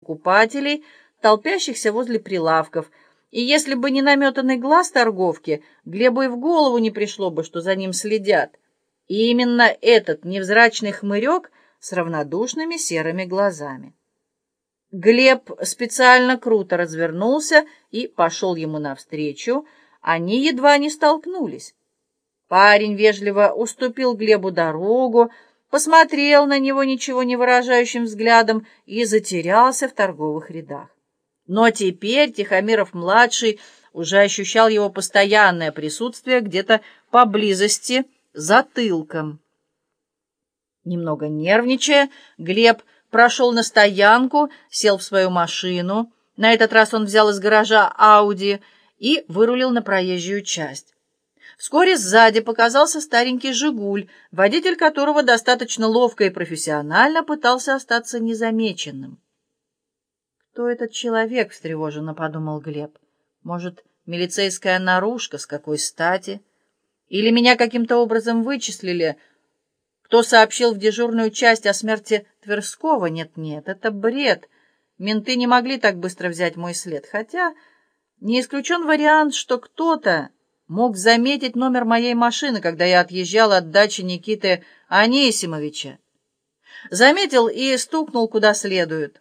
покупателей, толпящихся возле прилавков, и если бы не наметанный глаз торговки, Глебу и в голову не пришло бы, что за ним следят. И именно этот невзрачный хмырек с равнодушными серыми глазами. Глеб специально круто развернулся и пошел ему навстречу. Они едва не столкнулись. Парень вежливо уступил Глебу дорогу, посмотрел на него ничего не выражающим взглядом и затерялся в торговых рядах. Но теперь Тихомиров-младший уже ощущал его постоянное присутствие где-то поблизости затылком. Немного нервничая, Глеб прошел на стоянку, сел в свою машину. На этот раз он взял из гаража Ауди и вырулил на проезжую часть. Вскоре сзади показался старенький «Жигуль», водитель которого достаточно ловко и профессионально пытался остаться незамеченным. «Кто этот человек?» — встревоженно подумал Глеб. «Может, милицейская наружка? С какой стати? Или меня каким-то образом вычислили?» Кто сообщил в дежурную часть о смерти Тверского? Нет-нет, это бред. Менты не могли так быстро взять мой след. Хотя не исключен вариант, что кто-то мог заметить номер моей машины, когда я отъезжал от дачи Никиты Анисимовича. Заметил и стукнул куда следует.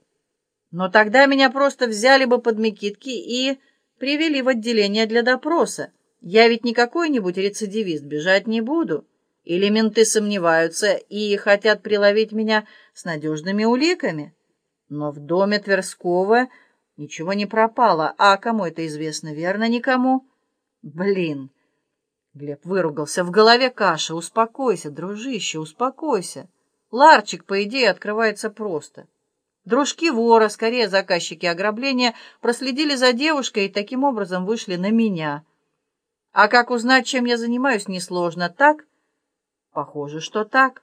Но тогда меня просто взяли бы под Микитки и привели в отделение для допроса. Я ведь не какой-нибудь рецидивист, бежать не буду. Или менты сомневаются и хотят приловить меня с надежными уликами. Но в доме Тверского ничего не пропало. А кому это известно, верно? Никому. Блин. Глеб выругался. В голове каша. Успокойся, дружище, успокойся. Ларчик, по идее, открывается просто. Дружки вора, скорее заказчики ограбления, проследили за девушкой и таким образом вышли на меня. А как узнать, чем я занимаюсь, несложно. Так? Похоже, что так.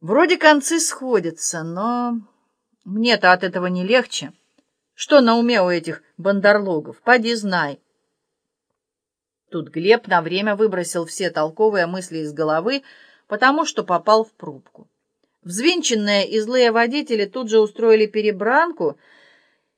Вроде концы сходятся, но мне-то от этого не легче. Что на уме у этих бандерлогов? Поди знай. Тут Глеб на время выбросил все толковые мысли из головы, потому что попал в пробку. Взвинченные и злые водители тут же устроили перебранку,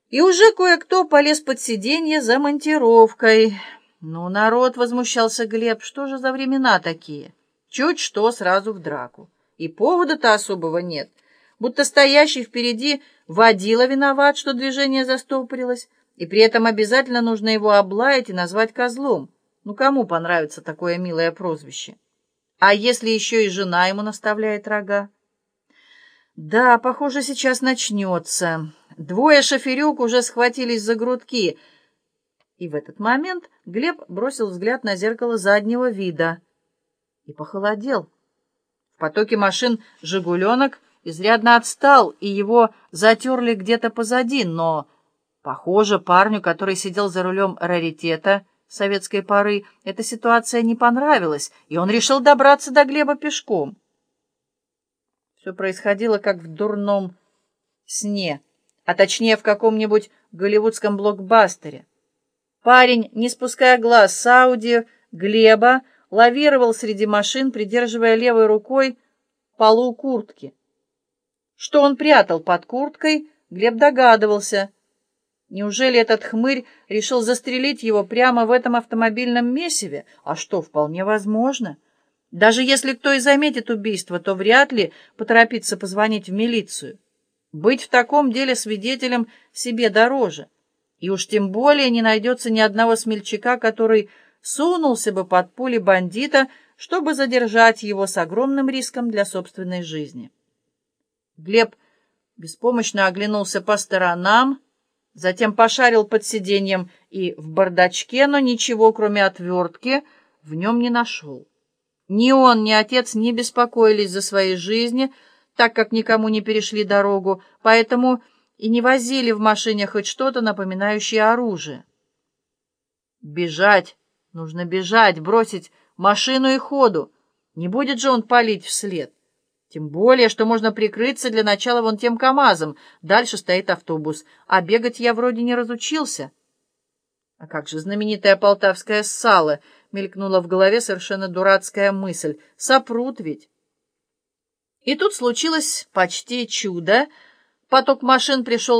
и уже кое-кто полез под сиденье за монтировкой — «Ну, народ!» — возмущался Глеб. «Что же за времена такие? Чуть что, сразу в драку. И повода-то особого нет. Будто стоящий впереди водила виноват, что движение застопорилось, и при этом обязательно нужно его облаять и назвать козлом. Ну, кому понравится такое милое прозвище? А если еще и жена ему наставляет рога?» «Да, похоже, сейчас начнется. Двое шоферюк уже схватились за грудки — и в этот момент Глеб бросил взгляд на зеркало заднего вида и похолодел. В потоке машин «Жигуленок» изрядно отстал, и его затерли где-то позади, но, похоже, парню, который сидел за рулем раритета советской поры, эта ситуация не понравилась, и он решил добраться до Глеба пешком. Все происходило как в дурном сне, а точнее в каком-нибудь голливудском блокбастере. Парень, не спуская глаз с Ауди, Глеба, лавировал среди машин, придерживая левой рукой полу куртки. Что он прятал под курткой, Глеб догадывался. Неужели этот хмырь решил застрелить его прямо в этом автомобильном месиве? А что, вполне возможно. Даже если кто и заметит убийство, то вряд ли поторопится позвонить в милицию. Быть в таком деле свидетелем себе дороже. И уж тем более не найдется ни одного смельчака, который сунулся бы под пули бандита, чтобы задержать его с огромным риском для собственной жизни. Глеб беспомощно оглянулся по сторонам, затем пошарил под сиденьем и в бардачке, но ничего, кроме отвертки, в нем не нашел. Ни он, ни отец не беспокоились за свои жизни, так как никому не перешли дорогу, поэтому и не возили в машине хоть что-то, напоминающее оружие. Бежать, нужно бежать, бросить машину и ходу. Не будет же он палить вслед. Тем более, что можно прикрыться для начала вон тем КамАЗом. Дальше стоит автобус. А бегать я вроде не разучился. А как же знаменитое полтавское сало? Мелькнула в голове совершенно дурацкая мысль. Сопрут ведь. И тут случилось почти чудо, Поток машин пришел